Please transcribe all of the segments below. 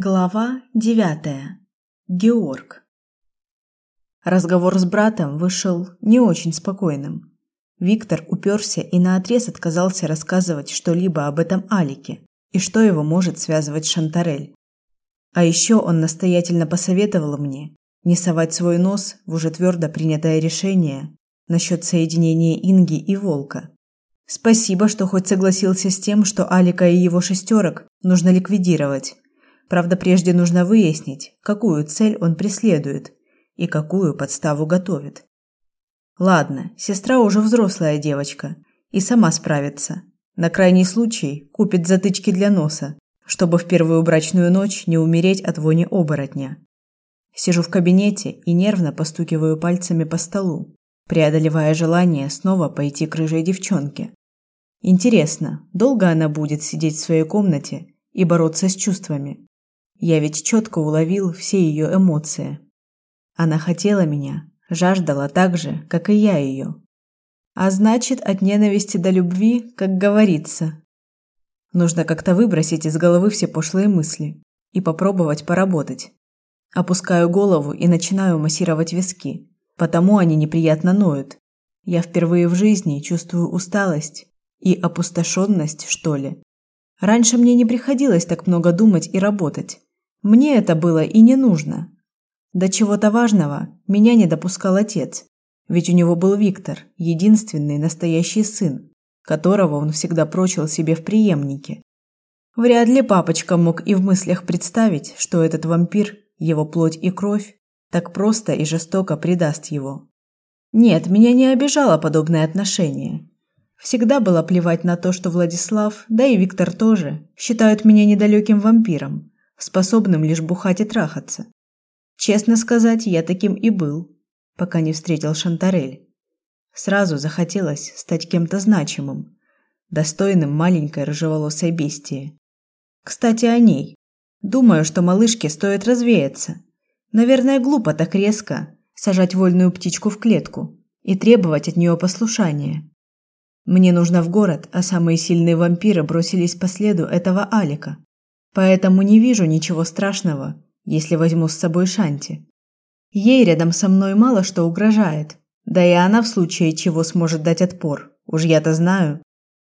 Глава девятая. Георг. Разговор с братом вышел не очень спокойным. Виктор уперся и наотрез отказался рассказывать что-либо об этом Алике и что его может связывать Шантарель. А еще он настоятельно посоветовал мне не совать свой нос в уже твердо принятое решение насчет соединения Инги и Волка. Спасибо, что хоть согласился с тем, что Алика и его шестерок нужно ликвидировать Правда, прежде нужно выяснить, какую цель он преследует и какую подставу готовит. Ладно, сестра уже взрослая девочка и сама справится. На крайний случай купит затычки для носа, чтобы в первую брачную ночь не умереть от вони оборотня. Сижу в кабинете и нервно постукиваю пальцами по столу, преодолевая желание снова пойти к рыжей девчонке. Интересно, долго она будет сидеть в своей комнате и бороться с чувствами? Я ведь четко уловил все ее эмоции. Она хотела меня, жаждала так же, как и я ее. А значит, от ненависти до любви, как говорится. Нужно как-то выбросить из головы все пошлые мысли и попробовать поработать. Опускаю голову и начинаю массировать виски, потому они неприятно ноют. Я впервые в жизни чувствую усталость и опустошенность, что ли. Раньше мне не приходилось так много думать и работать. Мне это было и не нужно. До чего-то важного меня не допускал отец, ведь у него был Виктор, единственный настоящий сын, которого он всегда прочил себе в преемнике. Вряд ли папочка мог и в мыслях представить, что этот вампир, его плоть и кровь, так просто и жестоко предаст его. Нет, меня не обижало подобное отношение. Всегда было плевать на то, что Владислав, да и Виктор тоже, считают меня недалеким вампиром, способным лишь бухать и трахаться. Честно сказать, я таким и был, пока не встретил Шантарель. Сразу захотелось стать кем-то значимым, достойным маленькой рыжеволосой бестии. Кстати, о ней. Думаю, что малышке стоит развеяться. Наверное, глупо так резко сажать вольную птичку в клетку и требовать от нее послушания. Мне нужно в город, а самые сильные вампиры бросились по следу этого Алика. Поэтому не вижу ничего страшного, если возьму с собой Шанти. Ей рядом со мной мало что угрожает, да и она в случае чего сможет дать отпор. Уж я-то знаю.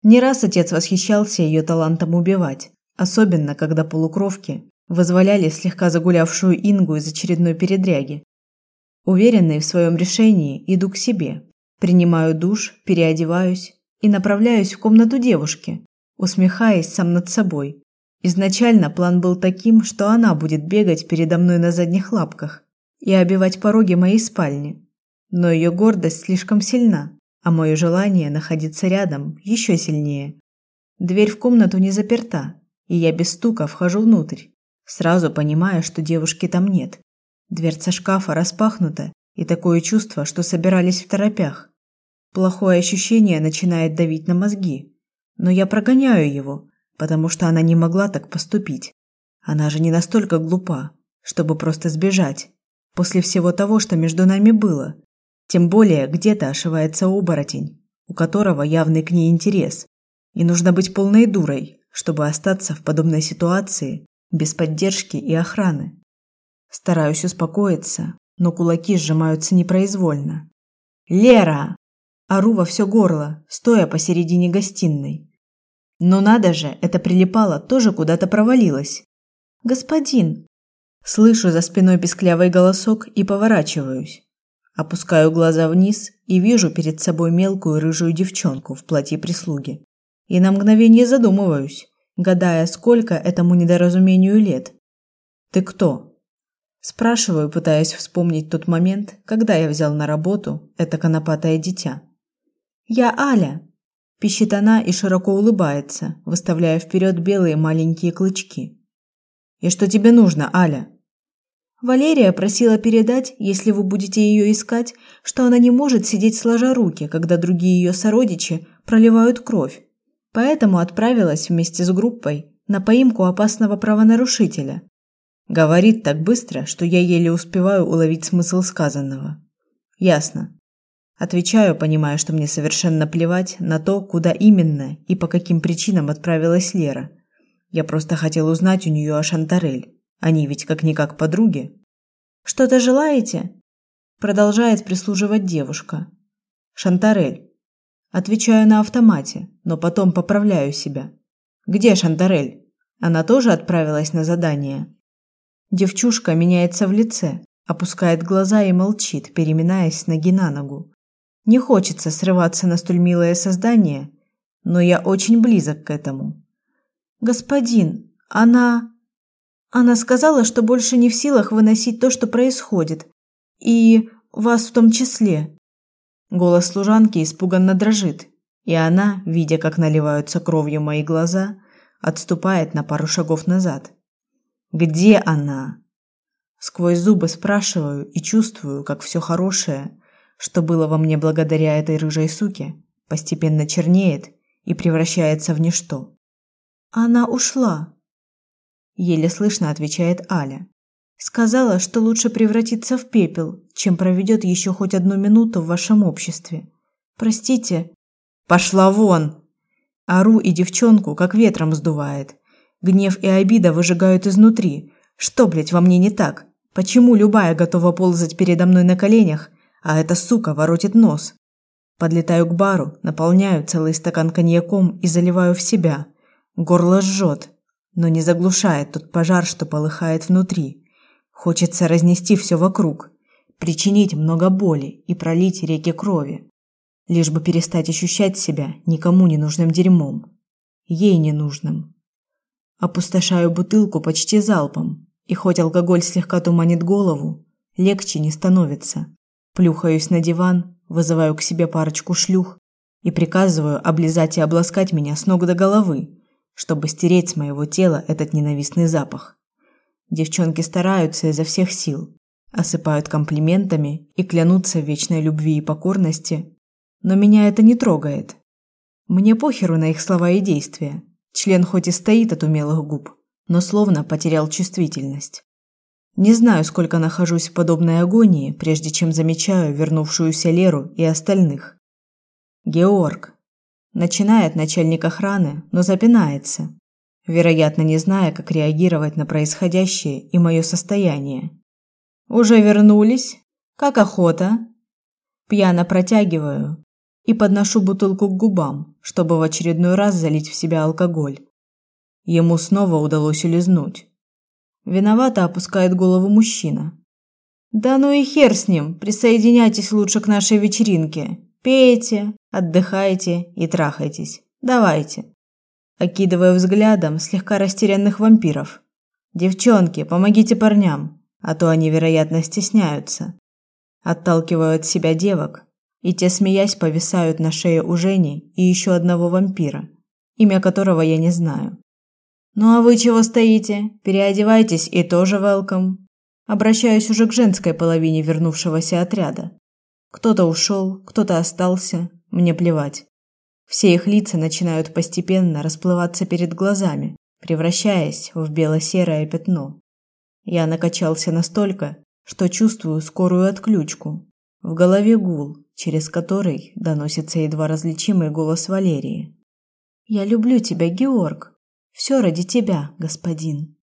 Не раз отец восхищался ее талантом убивать, особенно когда полукровки вызволяли слегка загулявшую Ингу из очередной передряги. Уверенный в своем решении, иду к себе, принимаю душ, переодеваюсь и направляюсь в комнату девушки, усмехаясь сам над собой. Изначально план был таким, что она будет бегать передо мной на задних лапках и обивать пороги моей спальни. Но ее гордость слишком сильна, а мое желание находиться рядом еще сильнее. Дверь в комнату не заперта, и я без стука вхожу внутрь, сразу понимая, что девушки там нет. Дверца шкафа распахнута, и такое чувство, что собирались в торопях. Плохое ощущение начинает давить на мозги, но я прогоняю его, потому что она не могла так поступить. Она же не настолько глупа, чтобы просто сбежать после всего того, что между нами было. Тем более где-то ошивается оборотень, у которого явный к ней интерес. И нужно быть полной дурой, чтобы остаться в подобной ситуации без поддержки и охраны. Стараюсь успокоиться, но кулаки сжимаются непроизвольно. «Лера!» Ору во все горло, стоя посередине гостиной. Но надо же, это прилипало тоже куда-то провалилось. Господин, слышу за спиной песклявый голосок и поворачиваюсь. Опускаю глаза вниз и вижу перед собой мелкую рыжую девчонку в платье прислуги. И на мгновение задумываюсь, гадая, сколько этому недоразумению лет. Ты кто? Спрашиваю, пытаясь вспомнить тот момент, когда я взял на работу это конопатое дитя. Я Аля, Пищит она и широко улыбается, выставляя вперед белые маленькие клычки. «И что тебе нужно, Аля?» Валерия просила передать, если вы будете ее искать, что она не может сидеть сложа руки, когда другие ее сородичи проливают кровь. Поэтому отправилась вместе с группой на поимку опасного правонарушителя. Говорит так быстро, что я еле успеваю уловить смысл сказанного. Ясно. Отвечаю, понимая, что мне совершенно плевать на то, куда именно и по каким причинам отправилась Лера. Я просто хотел узнать у нее о Шантарель, Они ведь как-никак подруги. Что-то желаете? Продолжает прислуживать девушка. Шантарель. Отвечаю на автомате, но потом поправляю себя. Где Шантарель? Она тоже отправилась на задание. Девчушка меняется в лице, опускает глаза и молчит, переминаясь с ноги на ногу. Не хочется срываться на столь милое создание, но я очень близок к этому. Господин, она она сказала, что больше не в силах выносить то, что происходит, и вас в том числе. Голос служанки испуганно дрожит, и она, видя, как наливаются кровью мои глаза, отступает на пару шагов назад. Где она? Сквозь зубы спрашиваю и чувствую, как все хорошее, что было во мне благодаря этой рыжей суке, постепенно чернеет и превращается в ничто. Она ушла, еле слышно отвечает Аля. Сказала, что лучше превратиться в пепел, чем проведет еще хоть одну минуту в вашем обществе. Простите. Пошла вон. Ару и девчонку как ветром сдувает. Гнев и обида выжигают изнутри. Что, блядь, во мне не так? Почему любая готова ползать передо мной на коленях, а эта сука воротит нос? Подлетаю к бару, наполняю целый стакан коньяком и заливаю в себя. Горло жжет, но не заглушает тот пожар, что полыхает внутри. Хочется разнести все вокруг, причинить много боли и пролить реки крови, лишь бы перестать ощущать себя никому не нужным дерьмом, ей не нужным. Опустошаю бутылку почти залпом, и хоть алкоголь слегка туманит голову, легче не становится. Плюхаюсь на диван, вызываю к себе парочку шлюх и приказываю облизать и обласкать меня с ног до головы, чтобы стереть с моего тела этот ненавистный запах. Девчонки стараются изо всех сил, осыпают комплиментами и клянутся в вечной любви и покорности, но меня это не трогает. Мне похеру на их слова и действия. Член хоть и стоит от умелых губ, но словно потерял чувствительность. Не знаю, сколько нахожусь в подобной агонии, прежде чем замечаю вернувшуюся Леру и остальных. Георг, Начинает начальник охраны, но запинается, вероятно, не зная, как реагировать на происходящее и мое состояние. Уже вернулись? Как охота? Пьяно протягиваю и подношу бутылку к губам, чтобы в очередной раз залить в себя алкоголь. Ему снова удалось улизнуть. Виновато опускает голову мужчина. Да ну и хер с ним, присоединяйтесь лучше к нашей вечеринке. Пейте, отдыхайте и трахайтесь. Давайте. Окидываю взглядом слегка растерянных вампиров. Девчонки, помогите парням, а то они, вероятно, стесняются. Отталкиваю от себя девок, и те, смеясь, повисают на шее у Жени и еще одного вампира, имя которого я не знаю. Ну а вы чего стоите? Переодевайтесь и тоже welcome. Обращаюсь уже к женской половине вернувшегося отряда. Кто-то ушел, кто-то остался, мне плевать. Все их лица начинают постепенно расплываться перед глазами, превращаясь в бело-серое пятно. Я накачался настолько, что чувствую скорую отключку. В голове гул, через который доносится едва различимый голос Валерии. Я люблю тебя, Георг. Все ради тебя, господин.